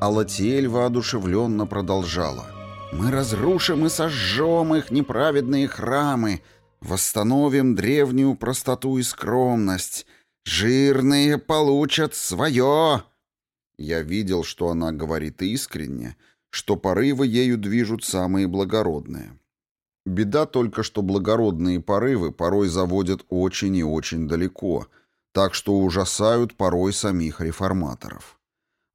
А Латиэль воодушевленно продолжала. «Мы разрушим и сожжем их неправедные храмы, восстановим древнюю простоту и скромность. Жирные получат свое!» Я видел, что она говорит искренне, что порывы ею движут самые благородные. Беда только, что благородные порывы порой заводят очень и очень далеко, так что ужасают порой самих реформаторов.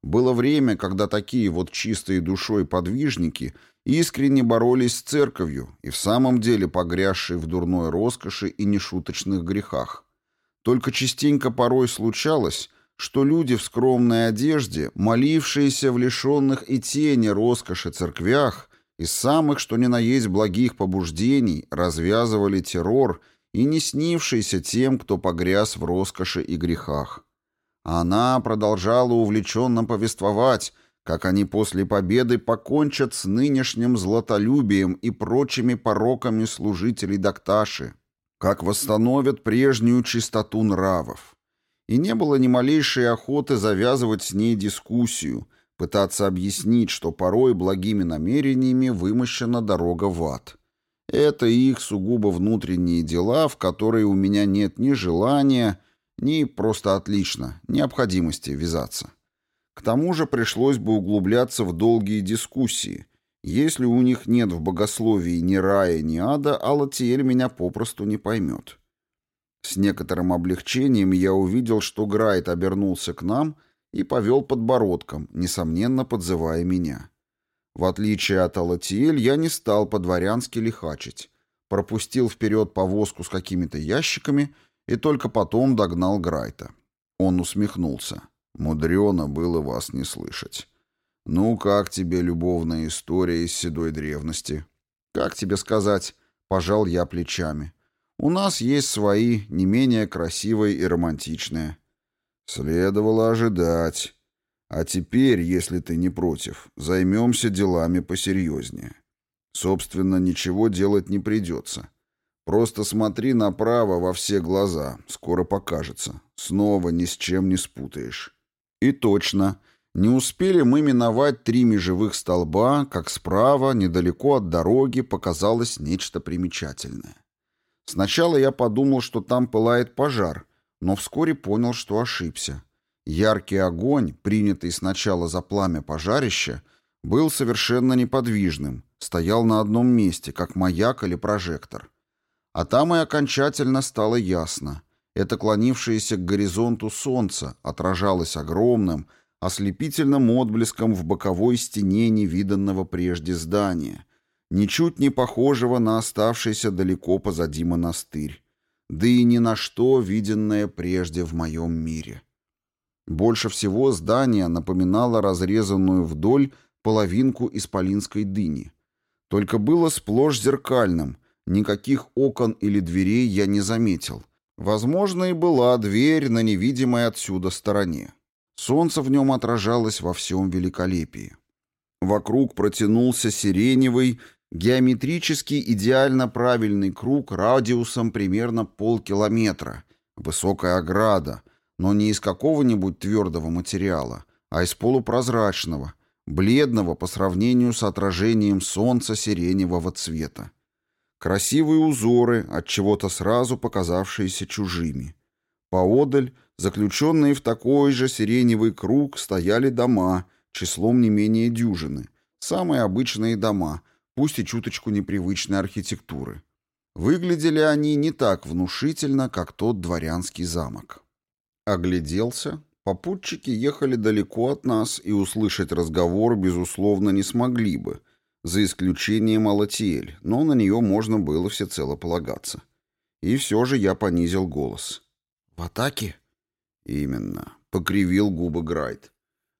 Было время, когда такие вот чистые душой подвижники искренне боролись с церковью и в самом деле погрязшие в дурной роскоши и нешуточных грехах. Только частенько порой случалось, что люди в скромной одежде, молившиеся в лишенных и тени роскоши церквях, из самых, что ни на есть благих побуждений, развязывали террор и не снившийся тем, кто погряз в роскоши и грехах. Она продолжала увлеченно повествовать, как они после победы покончат с нынешним златолюбием и прочими пороками служителей Докташи, как восстановят прежнюю чистоту нравов. И не было ни малейшей охоты завязывать с ней дискуссию, пытаться объяснить, что порой благими намерениями вымощена дорога в ад. Это их сугубо внутренние дела, в которые у меня нет ни желания, ни просто отлично, необходимости ввязаться. К тому же пришлось бы углубляться в долгие дискуссии. Если у них нет в богословии ни рая, ни ада, Алатиэль меня попросту не поймет. С некоторым облегчением я увидел, что Грайт обернулся к нам — и повел подбородком, несомненно подзывая меня. В отличие от Алатиэль, я не стал по-дворянски лихачить, пропустил вперед повозку с какими-то ящиками и только потом догнал Грайта. Он усмехнулся. «Мудрено было вас не слышать. Ну, как тебе любовная история из седой древности?» «Как тебе сказать?» — пожал я плечами. «У нас есть свои, не менее красивые и романтичные. Следовало ожидать. А теперь, если ты не против, займемся делами посерьезнее. Собственно, ничего делать не придется. Просто смотри направо во все глаза, скоро покажется. Снова ни с чем не спутаешь. И точно. Не успели мы миновать три межевых столба, как справа, недалеко от дороги, показалось нечто примечательное. Сначала я подумал, что там пылает пожар — но вскоре понял, что ошибся. Яркий огонь, принятый сначала за пламя пожарища, был совершенно неподвижным, стоял на одном месте, как маяк или прожектор. А там и окончательно стало ясно. Это клонившееся к горизонту солнце отражалось огромным, ослепительным отблеском в боковой стене невиданного прежде здания, ничуть не похожего на оставшийся далеко позади монастырь да и ни на что, виденное прежде в моем мире. Больше всего здание напоминало разрезанную вдоль половинку исполинской дыни. Только было сплошь зеркальным, никаких окон или дверей я не заметил. Возможно, и была дверь на невидимой отсюда стороне. Солнце в нем отражалось во всем великолепии. Вокруг протянулся сиреневый, Геометрически идеально правильный круг радиусом примерно полкилометра, высокая ограда, но не из какого-нибудь твердого материала, а из полупрозрачного, бледного по сравнению с отражением солнца сиреневого цвета. Красивые узоры, от чего-то сразу показавшиеся чужими. Поодаль, заключенные в такой же сиреневый круг, стояли дома, числом не менее дюжины. Самые обычные дома — пусть и чуточку непривычной архитектуры. Выглядели они не так внушительно, как тот дворянский замок. Огляделся. Попутчики ехали далеко от нас и услышать разговор, безусловно, не смогли бы, за исключением Алатиэль, но на нее можно было всецело полагаться. И все же я понизил голос. «В атаке?» «Именно», — покривил губы Грайт.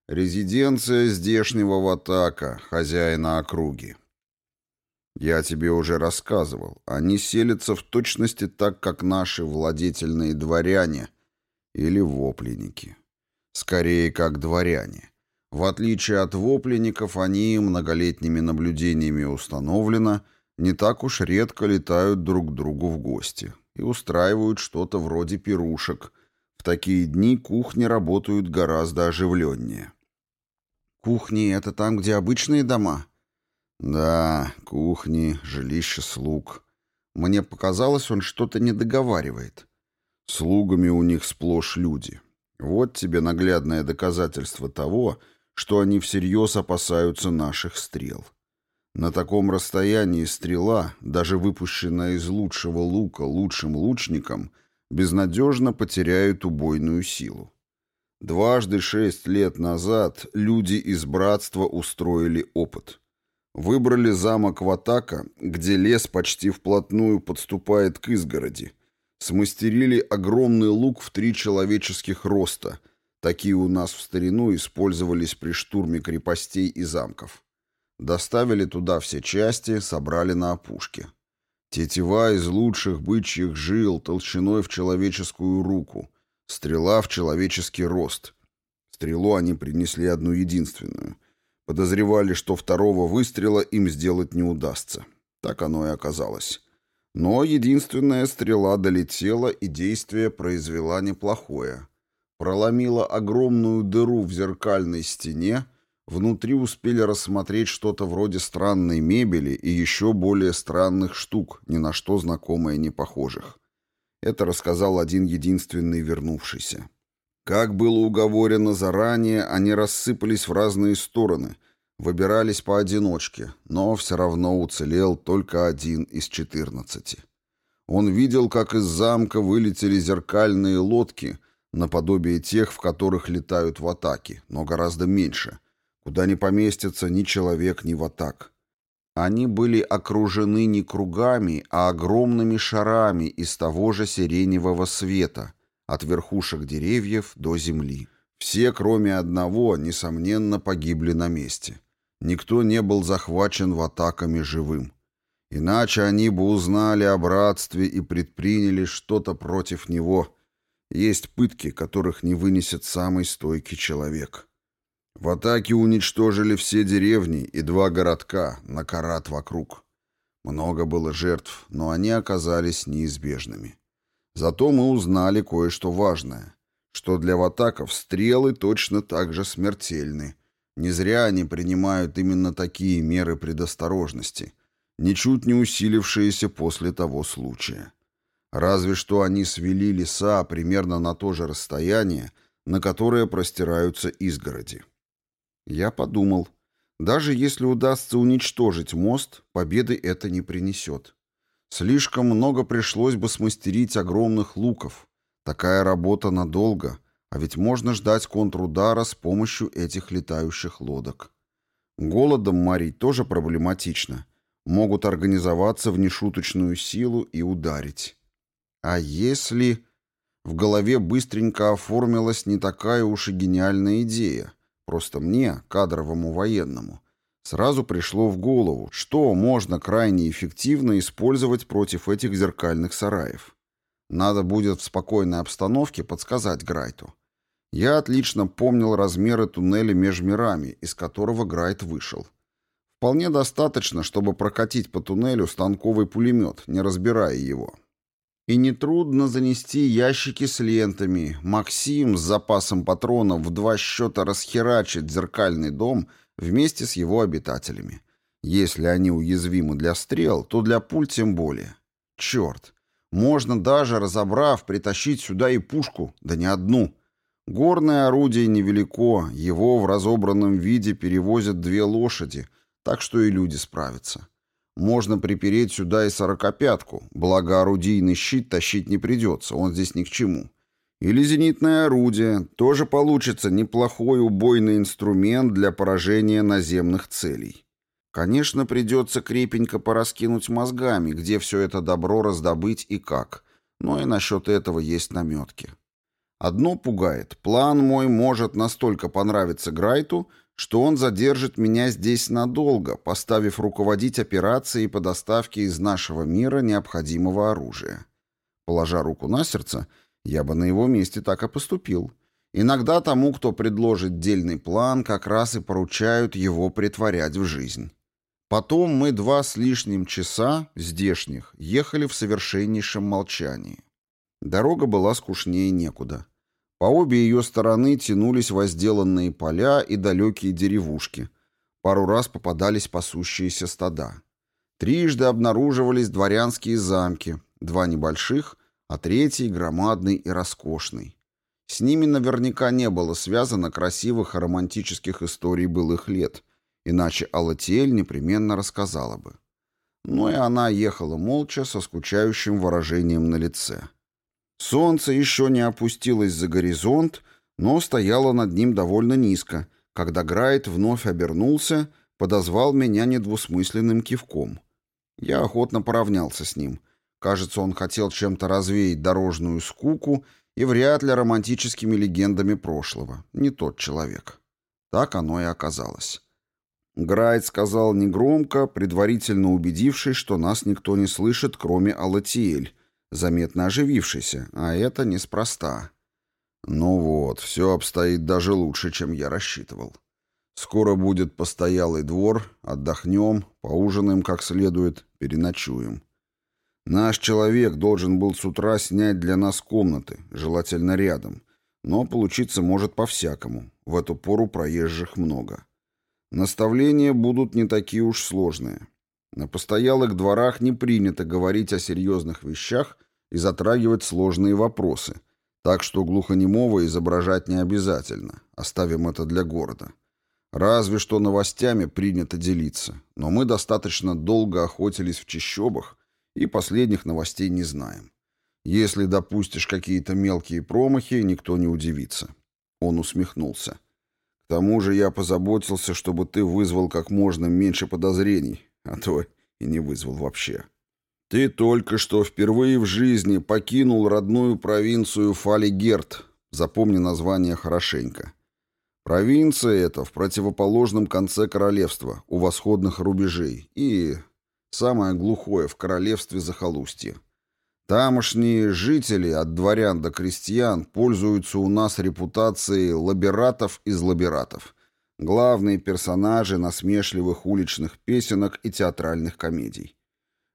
«Резиденция здешнего Ватака, хозяина округи. Я тебе уже рассказывал. Они селятся в точности так, как наши владетельные дворяне или вопленники. Скорее, как дворяне. В отличие от вопленников, они многолетними наблюдениями установлено, не так уж редко летают друг к другу в гости и устраивают что-то вроде пирушек. В такие дни кухни работают гораздо оживленнее. Кухни — это там, где обычные дома? Да, кухни, жилище слуг. Мне показалось, он что-то не договаривает. Слугами у них сплошь люди. Вот тебе наглядное доказательство того, что они всерьез опасаются наших стрел. На таком расстоянии стрела, даже выпущенная из лучшего лука лучшим лучником, безнадежно потеряет убойную силу. Дважды шесть лет назад люди из братства устроили опыт. Выбрали замок Ватака, где лес почти вплотную подступает к изгороди. Смастерили огромный лук в три человеческих роста. Такие у нас в старину использовались при штурме крепостей и замков. Доставили туда все части, собрали на опушке. Тетива из лучших бычьих жил толщиной в человеческую руку. Стрела в человеческий рост. Стрелу они принесли одну единственную. Подозревали, что второго выстрела им сделать не удастся. Так оно и оказалось. Но единственная стрела долетела и действие произвела неплохое. Проломила огромную дыру в зеркальной стене, Внутри успели рассмотреть что-то вроде странной мебели и еще более странных штук, ни на что знакомые не похожих. Это рассказал один единственный вернувшийся. Как было уговорено заранее, они рассыпались в разные стороны, выбирались поодиночке, но все равно уцелел только один из четырнадцати. Он видел, как из замка вылетели зеркальные лодки, наподобие тех, в которых летают в атаке, но гораздо меньше — куда не поместится ни человек, ни ватак. Они были окружены не кругами, а огромными шарами из того же сиреневого света, от верхушек деревьев до земли. Все, кроме одного, несомненно, погибли на месте. Никто не был захвачен в атаками живым. Иначе они бы узнали о братстве и предприняли что-то против него. Есть пытки, которых не вынесет самый стойкий человек. В атаке уничтожили все деревни и два городка, на карат вокруг. Много было жертв, но они оказались неизбежными. Зато мы узнали кое-что важное, что для ватаков стрелы точно так же смертельны. Не зря они принимают именно такие меры предосторожности, ничуть не усилившиеся после того случая. Разве что они свели леса примерно на то же расстояние, на которое простираются изгороди. Я подумал, даже если удастся уничтожить мост, победы это не принесет. Слишком много пришлось бы смастерить огромных луков. Такая работа надолго, а ведь можно ждать контрудара с помощью этих летающих лодок. Голодом морить тоже проблематично. Могут организоваться в нешуточную силу и ударить. А если... В голове быстренько оформилась не такая уж и гениальная идея — Просто мне, кадровому военному, сразу пришло в голову, что можно крайне эффективно использовать против этих зеркальных сараев. Надо будет в спокойной обстановке подсказать Грайту. Я отлично помнил размеры туннеля между мирами, из которого Грайт вышел. Вполне достаточно, чтобы прокатить по туннелю станковый пулемет, не разбирая его. И нетрудно занести ящики с лентами. Максим с запасом патронов в два счета расхерачит зеркальный дом вместе с его обитателями. Если они уязвимы для стрел, то для пуль тем более. Черт, можно даже, разобрав, притащить сюда и пушку, да не одну. Горное орудие невелико, его в разобранном виде перевозят две лошади, так что и люди справятся. Можно припереть сюда и сорокопятку, благо орудийный щит тащить не придется, он здесь ни к чему. Или зенитное орудие, тоже получится неплохой убойный инструмент для поражения наземных целей. Конечно, придется крепенько пораскинуть мозгами, где все это добро раздобыть и как, но и насчет этого есть наметки. Одно пугает, план мой может настолько понравиться Грайту, что он задержит меня здесь надолго, поставив руководить операцией по доставке из нашего мира необходимого оружия. Положа руку на сердце, я бы на его месте так и поступил. Иногда тому, кто предложит дельный план, как раз и поручают его притворять в жизнь. Потом мы два с лишним часа, здешних, ехали в совершеннейшем молчании. Дорога была скучнее некуда. По обе ее стороны тянулись возделанные поля и далекие деревушки. Пару раз попадались пасущиеся стада. Трижды обнаруживались дворянские замки, два небольших, а третий громадный и роскошный. С ними наверняка не было связано красивых и романтических историй былых лет, иначе Алатиэль непременно рассказала бы. Но и она ехала молча, со скучающим выражением на лице. Солнце еще не опустилось за горизонт, но стояло над ним довольно низко, когда Грайт вновь обернулся, подозвал меня недвусмысленным кивком. Я охотно поравнялся с ним. Кажется, он хотел чем-то развеять дорожную скуку и вряд ли романтическими легендами прошлого. Не тот человек. Так оно и оказалось. Грайт сказал негромко, предварительно убедившись, что нас никто не слышит, кроме Алатиэль, заметно оживившийся, а это неспроста. Ну вот, все обстоит даже лучше, чем я рассчитывал. Скоро будет постоялый двор, отдохнем, поужинаем как следует, переночуем. Наш человек должен был с утра снять для нас комнаты, желательно рядом, но получиться может по-всякому, в эту пору проезжих много. Наставления будут не такие уж сложные. На постоялых дворах не принято говорить о серьезных вещах и затрагивать сложные вопросы, так что глухонемого изображать не обязательно, оставим это для города. Разве что новостями принято делиться, но мы достаточно долго охотились в чащобах и последних новостей не знаем. Если допустишь какие-то мелкие промахи, никто не удивится. Он усмехнулся. К тому же я позаботился, чтобы ты вызвал как можно меньше подозрений, а то и не вызвал вообще. Ты только что впервые в жизни покинул родную провинцию Фалигерт. Запомни название хорошенько. Провинция эта в противоположном конце королевства, у восходных рубежей, и самое глухое в королевстве захолустье. Тамошние жители, от дворян до крестьян, пользуются у нас репутацией лабиратов из лабиратов. Главные персонажи насмешливых уличных песенок и театральных комедий.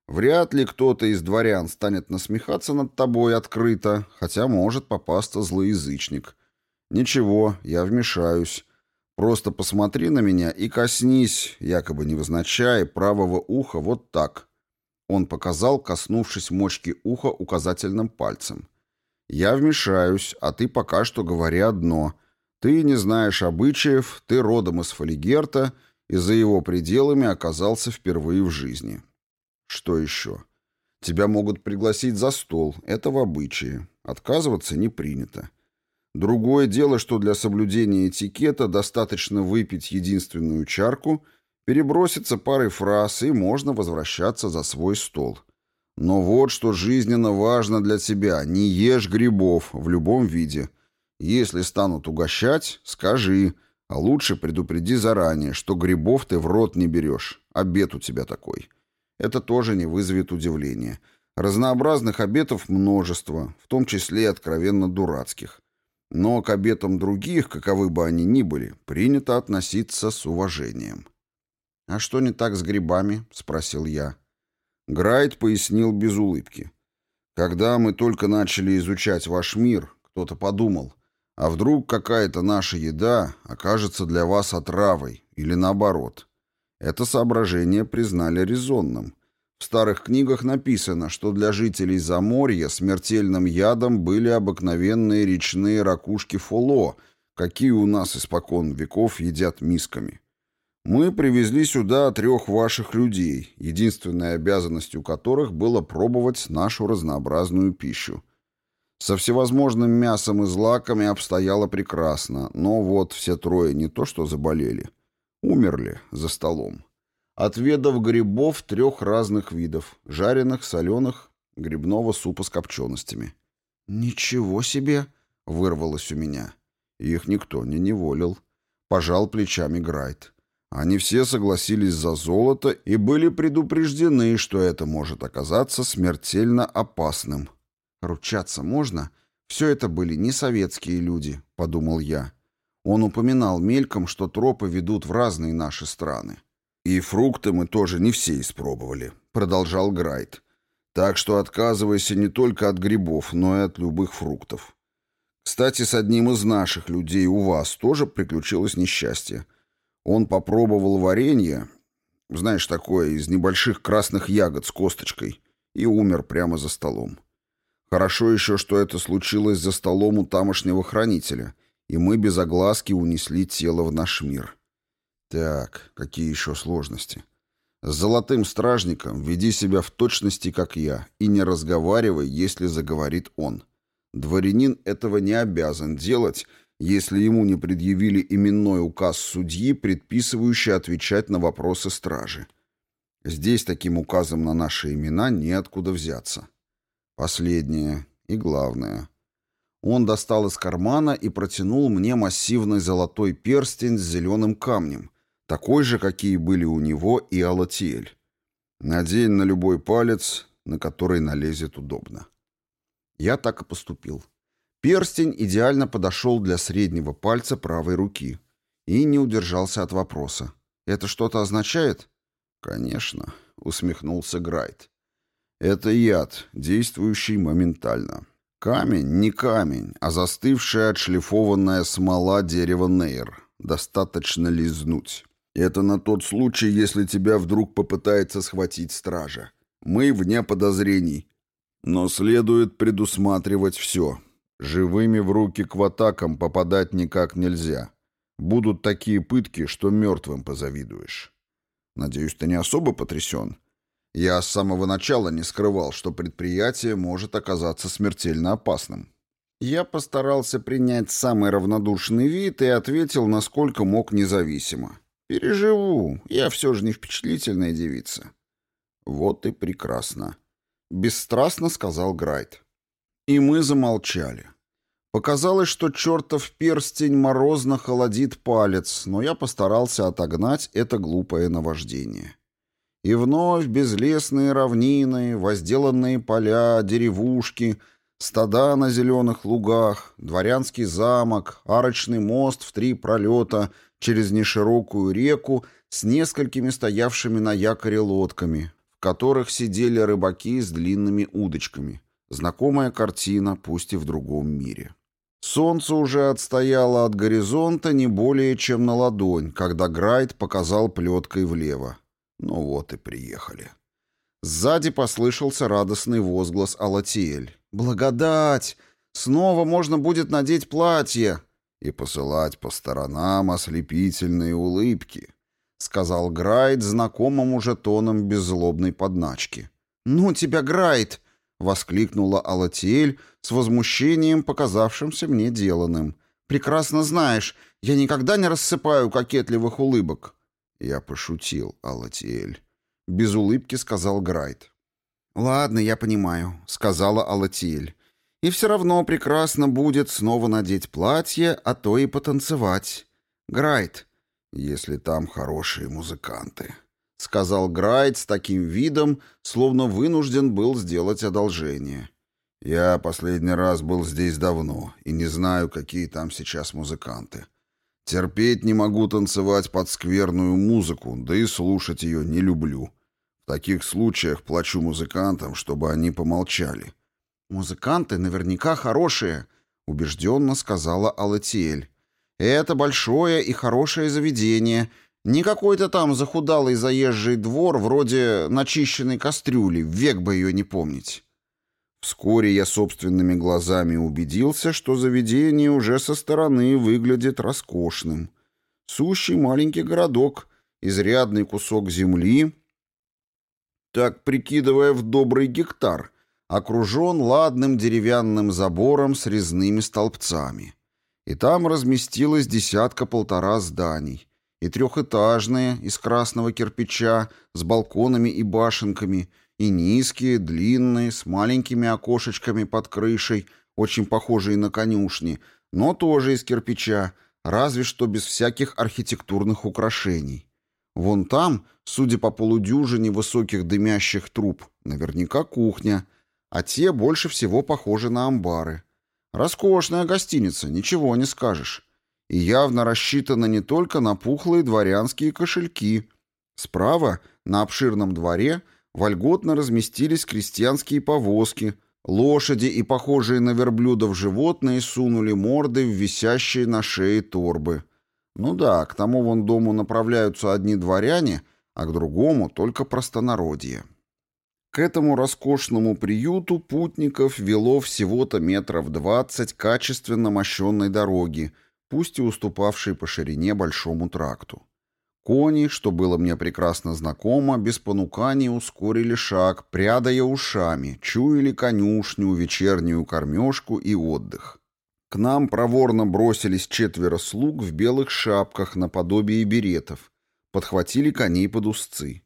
Вряд ли кто-то из дворян станет насмехаться над тобой открыто, хотя может попасться злоязычник. Ничего, я вмешаюсь. Просто посмотри на меня и коснись, якобы невозначай, правого уха вот так — он показал, коснувшись мочки уха указательным пальцем. «Я вмешаюсь, а ты пока что говори одно. Ты не знаешь обычаев, ты родом из Фалигерта и за его пределами оказался впервые в жизни. Что еще? Тебя могут пригласить за стол, это в обычае. Отказываться не принято. Другое дело, что для соблюдения этикета достаточно выпить единственную чарку — Переброситься парой фраз, и можно возвращаться за свой стол. Но вот что жизненно важно для тебя. Не ешь грибов в любом виде. Если станут угощать, скажи, а лучше предупреди заранее, что грибов ты в рот не берешь. Обед у тебя такой. Это тоже не вызовет удивления. Разнообразных обетов множество, в том числе и откровенно дурацких. Но к обетам других, каковы бы они ни были, принято относиться с уважением. «А что не так с грибами?» — спросил я. Грайт пояснил без улыбки. «Когда мы только начали изучать ваш мир, кто-то подумал, а вдруг какая-то наша еда окажется для вас отравой, или наоборот. Это соображение признали резонным. В старых книгах написано, что для жителей Заморья смертельным ядом были обыкновенные речные ракушки фоло, какие у нас испокон веков едят мисками. Мы привезли сюда трех ваших людей, единственной обязанностью которых было пробовать нашу разнообразную пищу. Со всевозможным мясом и злаками обстояло прекрасно, но вот все трое не то что заболели, умерли за столом. Отведав грибов трех разных видов, жареных, соленых, грибного супа с копченостями. «Ничего себе!» — вырвалось у меня. Их никто не неволил. Пожал плечами Грайт. Они все согласились за золото и были предупреждены, что это может оказаться смертельно опасным. «Ручаться можно? Все это были не советские люди», — подумал я. Он упоминал мельком, что тропы ведут в разные наши страны. «И фрукты мы тоже не все испробовали», — продолжал Грайт. «Так что отказывайся не только от грибов, но и от любых фруктов. Кстати, с одним из наших людей у вас тоже приключилось несчастье. Он попробовал варенье, знаешь, такое, из небольших красных ягод с косточкой, и умер прямо за столом. Хорошо еще, что это случилось за столом у тамошнего хранителя, и мы без огласки унесли тело в наш мир. Так, какие еще сложности? С золотым стражником веди себя в точности, как я, и не разговаривай, если заговорит он. Дворянин этого не обязан делать, если ему не предъявили именной указ судьи, предписывающий отвечать на вопросы стражи. Здесь таким указом на наши имена неоткуда взяться. Последнее и главное. Он достал из кармана и протянул мне массивный золотой перстень с зеленым камнем, такой же, какие были у него и Алатиэль. Надень на любой палец, на который налезет удобно. Я так и поступил. Перстень идеально подошел для среднего пальца правой руки и не удержался от вопроса. «Это что-то означает?» «Конечно», — усмехнулся Грайт. «Это яд, действующий моментально. Камень не камень, а застывшая отшлифованная смола дерева Нейр. Достаточно лизнуть. Это на тот случай, если тебя вдруг попытается схватить стража. Мы вне подозрений. Но следует предусматривать все, Живыми в руки к ватакам попадать никак нельзя. Будут такие пытки, что мертвым позавидуешь. Надеюсь, ты не особо потрясен? Я с самого начала не скрывал, что предприятие может оказаться смертельно опасным. Я постарался принять самый равнодушный вид и ответил, насколько мог независимо. «Переживу, я все же не впечатлительная девица». «Вот и прекрасно», — бесстрастно сказал Грайт. И мы замолчали. Показалось, что чертов перстень морозно холодит палец, но я постарался отогнать это глупое наваждение. И вновь безлесные равнины, возделанные поля, деревушки, стада на зеленых лугах, дворянский замок, арочный мост в три пролета через неширокую реку с несколькими стоявшими на якоре лодками, в которых сидели рыбаки с длинными удочками — Знакомая картина, пусть и в другом мире. Солнце уже отстояло от горизонта не более чем на ладонь, когда Грайт показал плеткой влево. Ну вот и приехали. Сзади послышался радостный возглас Алатиэль. «Благодать! Снова можно будет надеть платье!» «И посылать по сторонам ослепительные улыбки», — сказал Грайт знакомым уже тоном беззлобной подначки. «Ну тебя, Грайт!» — воскликнула Алатиэль с возмущением, показавшимся мне деланным. «Прекрасно знаешь, я никогда не рассыпаю кокетливых улыбок». Я пошутил, Алатиэль. Без улыбки сказал Грайт. «Ладно, я понимаю», — сказала Алатиэль. «И все равно прекрасно будет снова надеть платье, а то и потанцевать. Грайт, если там хорошие музыканты». — сказал Грайт с таким видом, словно вынужден был сделать одолжение. «Я последний раз был здесь давно и не знаю, какие там сейчас музыканты. Терпеть не могу танцевать под скверную музыку, да и слушать ее не люблю. В таких случаях плачу музыкантам, чтобы они помолчали». «Музыканты наверняка хорошие», — убежденно сказала Алатиэль. «Это большое и хорошее заведение, не какой-то там захудалый заезжий двор вроде начищенной кастрюли, век бы ее не помнить. Вскоре я собственными глазами убедился, что заведение уже со стороны выглядит роскошным. Сущий маленький городок, изрядный кусок земли, так прикидывая в добрый гектар, окружен ладным деревянным забором с резными столбцами. И там разместилось десятка-полтора зданий, и трехэтажные, из красного кирпича, с балконами и башенками, и низкие, длинные, с маленькими окошечками под крышей, очень похожие на конюшни, но тоже из кирпича, разве что без всяких архитектурных украшений. Вон там, судя по полудюжине высоких дымящих труб, наверняка кухня, а те больше всего похожи на амбары. Роскошная гостиница, ничего не скажешь и явно рассчитана не только на пухлые дворянские кошельки. Справа, на обширном дворе, вольготно разместились крестьянские повозки, Лошади и похожие на верблюдов животные сунули морды в висящие на шее торбы. Ну да, к тому вон дому направляются одни дворяне, а к другому только простонародье. К этому роскошному приюту путников вело всего-то метров двадцать качественно мощенной дороги, пусть и уступавшей по ширине большому тракту. Кони, что было мне прекрасно знакомо, без понукания ускорили шаг, прядая ушами, чуяли конюшню, вечернюю кормежку и отдых. К нам проворно бросились четверо слуг в белых шапках наподобие беретов, подхватили коней под узцы.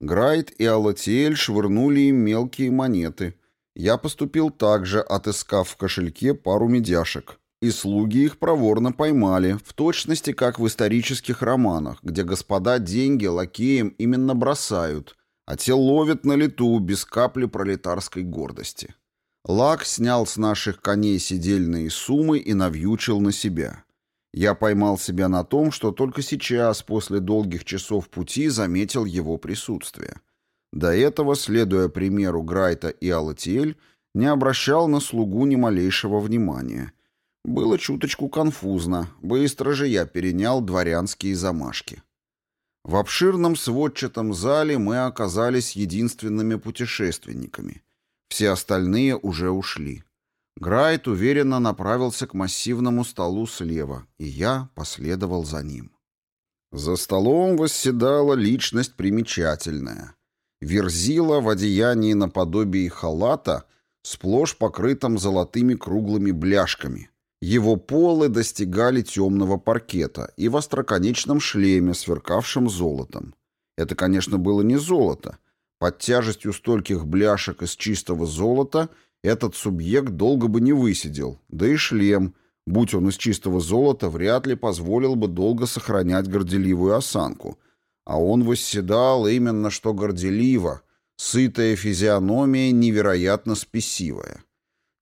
Грайт и Алатиэль швырнули им мелкие монеты. Я поступил так же, отыскав в кошельке пару медяшек. И слуги их проворно поймали, в точности как в исторических романах, где господа деньги лакеям именно бросают, а те ловят на лету без капли пролетарской гордости. Лак снял с наших коней сидельные суммы и навьючил на себя. Я поймал себя на том, что только сейчас, после долгих часов пути, заметил его присутствие. До этого, следуя примеру Грайта и Алатиэль, не обращал на слугу ни малейшего внимания. Было чуточку конфузно, быстро же я перенял дворянские замашки. В обширном сводчатом зале мы оказались единственными путешественниками. Все остальные уже ушли. Грайт уверенно направился к массивному столу слева, и я последовал за ним. За столом восседала личность примечательная. Верзила в одеянии наподобие халата, сплошь покрытом золотыми круглыми бляшками. Его полы достигали темного паркета и в остроконечном шлеме, сверкавшем золотом. Это, конечно, было не золото. Под тяжестью стольких бляшек из чистого золота – этот субъект долго бы не высидел, да и шлем, будь он из чистого золота, вряд ли позволил бы долго сохранять горделивую осанку. А он восседал именно что горделиво, сытая физиономия невероятно спесивая.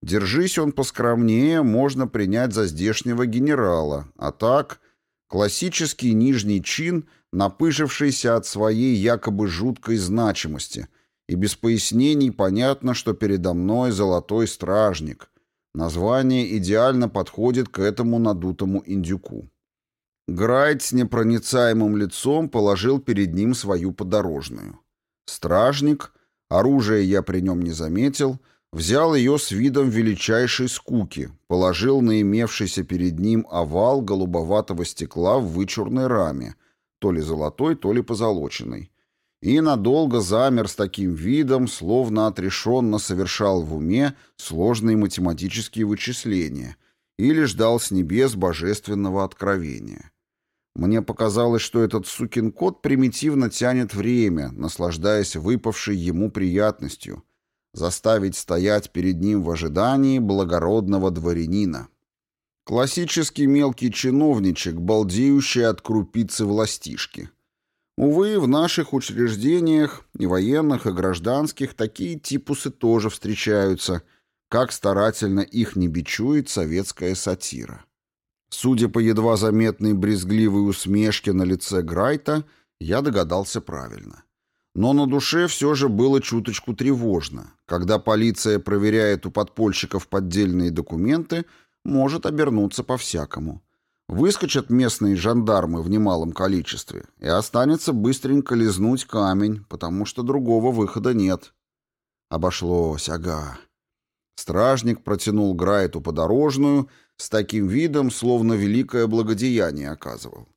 Держись он поскромнее, можно принять за здешнего генерала, а так классический нижний чин, напыжившийся от своей якобы жуткой значимости – и без пояснений понятно, что передо мной золотой стражник. Название идеально подходит к этому надутому индюку. Грайт с непроницаемым лицом положил перед ним свою подорожную. Стражник, оружие я при нем не заметил, взял ее с видом величайшей скуки, положил на имевшийся перед ним овал голубоватого стекла в вычурной раме, то ли золотой, то ли позолоченной, и надолго замер с таким видом, словно отрешенно совершал в уме сложные математические вычисления или ждал с небес божественного откровения. Мне показалось, что этот сукин кот примитивно тянет время, наслаждаясь выпавшей ему приятностью, заставить стоять перед ним в ожидании благородного дворянина. Классический мелкий чиновничек, балдеющий от крупицы властишки. Увы, в наших учреждениях, и военных, и гражданских, такие типусы тоже встречаются, как старательно их не бичует советская сатира. Судя по едва заметной брезгливой усмешке на лице Грайта, я догадался правильно. Но на душе все же было чуточку тревожно. Когда полиция проверяет у подпольщиков поддельные документы, может обернуться по-всякому. Выскочат местные жандармы в немалом количестве, и останется быстренько лизнуть камень, потому что другого выхода нет. Обошлось, ага. Стражник протянул Грайту подорожную с таким видом, словно великое благодеяние оказывал.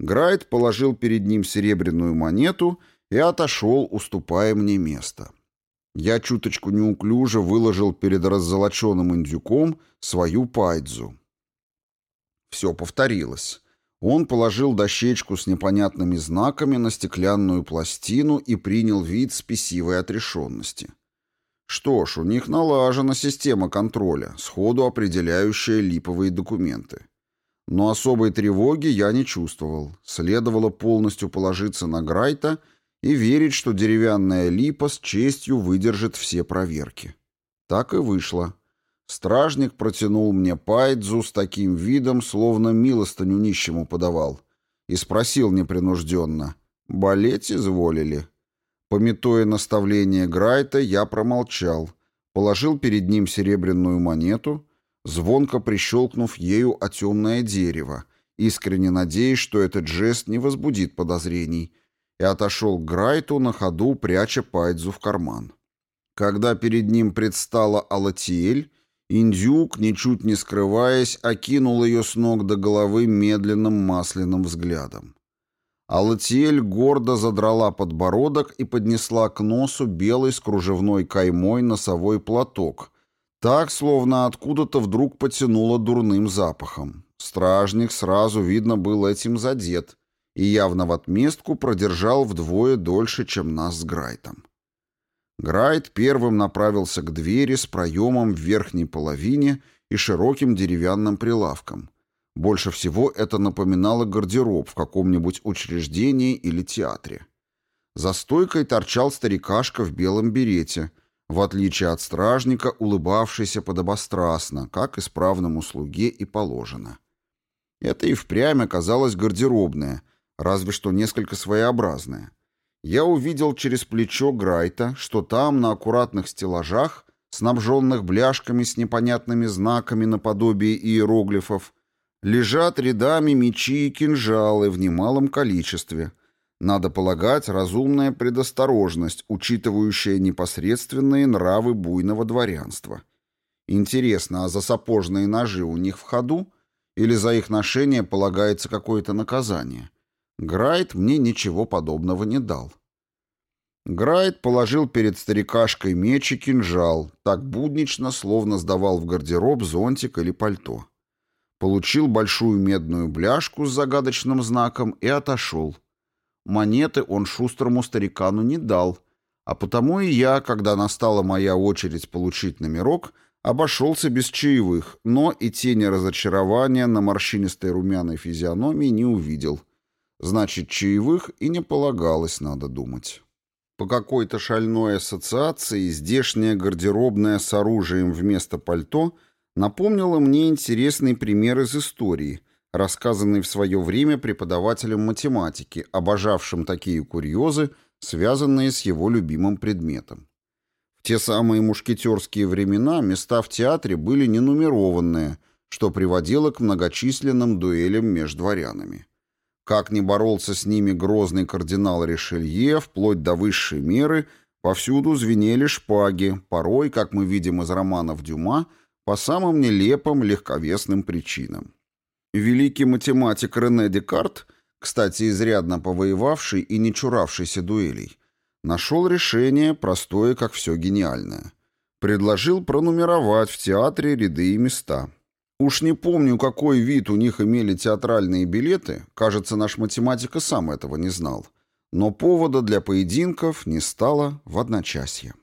Грайт положил перед ним серебряную монету и отошел, уступая мне место. Я чуточку неуклюже выложил перед раззолоченным индюком свою пайдзу. Все повторилось. Он положил дощечку с непонятными знаками на стеклянную пластину и принял вид спесивой отрешенности. Что ж, у них налажена система контроля, сходу определяющая липовые документы. Но особой тревоги я не чувствовал. Следовало полностью положиться на Грайта и верить, что деревянная липа с честью выдержит все проверки. Так и вышло. Стражник протянул мне пайдзу с таким видом, словно милостыню нищему подавал, и спросил непринужденно, «Болеть изволили?» Пометуя наставление Грайта, я промолчал, положил перед ним серебряную монету, звонко прищелкнув ею о темное дерево, искренне надеясь, что этот жест не возбудит подозрений, и отошел к Грайту на ходу, пряча Пайдзу в карман. Когда перед ним предстала Алатиэль, Индюк, ничуть не скрываясь, окинул ее с ног до головы медленным масляным взглядом. Алатиэль гордо задрала подбородок и поднесла к носу белый с кружевной каймой носовой платок, так, словно откуда-то вдруг потянуло дурным запахом. Стражник сразу, видно, был этим задет и явно в отместку продержал вдвое дольше, чем нас с Грайтом. Грайт первым направился к двери с проемом в верхней половине и широким деревянным прилавком. Больше всего это напоминало гардероб в каком-нибудь учреждении или театре. За стойкой торчал старикашка в белом берете, в отличие от стражника, улыбавшийся подобострастно, как исправному слуге и положено. Это и впрямь оказалось гардеробное, разве что несколько своеобразное. Я увидел через плечо Грайта, что там на аккуратных стеллажах, снабженных бляшками с непонятными знаками наподобие иероглифов, Лежат рядами мечи и кинжалы в немалом количестве. Надо полагать, разумная предосторожность, учитывающая непосредственные нравы буйного дворянства. Интересно, а за сапожные ножи у них в ходу? Или за их ношение полагается какое-то наказание? Грайт мне ничего подобного не дал. Грайт положил перед старикашкой меч и кинжал, так буднично, словно сдавал в гардероб зонтик или пальто получил большую медную бляшку с загадочным знаком и отошел. Монеты он шустрому старикану не дал, а потому и я, когда настала моя очередь получить номерок, обошелся без чаевых, но и тени разочарования на морщинистой румяной физиономии не увидел. Значит, чаевых и не полагалось, надо думать. По какой-то шальной ассоциации здешняя гардеробная с оружием вместо пальто — напомнила мне интересный пример из истории, рассказанный в свое время преподавателем математики, обожавшим такие курьезы, связанные с его любимым предметом. В те самые мушкетерские времена места в театре были не нумерованные, что приводило к многочисленным дуэлям между дворянами. Как ни боролся с ними грозный кардинал Ришелье, вплоть до высшей меры, повсюду звенели шпаги, порой, как мы видим из романов Дюма, по самым нелепым, легковесным причинам. Великий математик Рене Декарт, кстати, изрядно повоевавший и не чуравшийся дуэлей, нашел решение, простое, как все гениальное. Предложил пронумеровать в театре ряды и места. Уж не помню, какой вид у них имели театральные билеты, кажется, наш математик и сам этого не знал, но повода для поединков не стало в одночасье.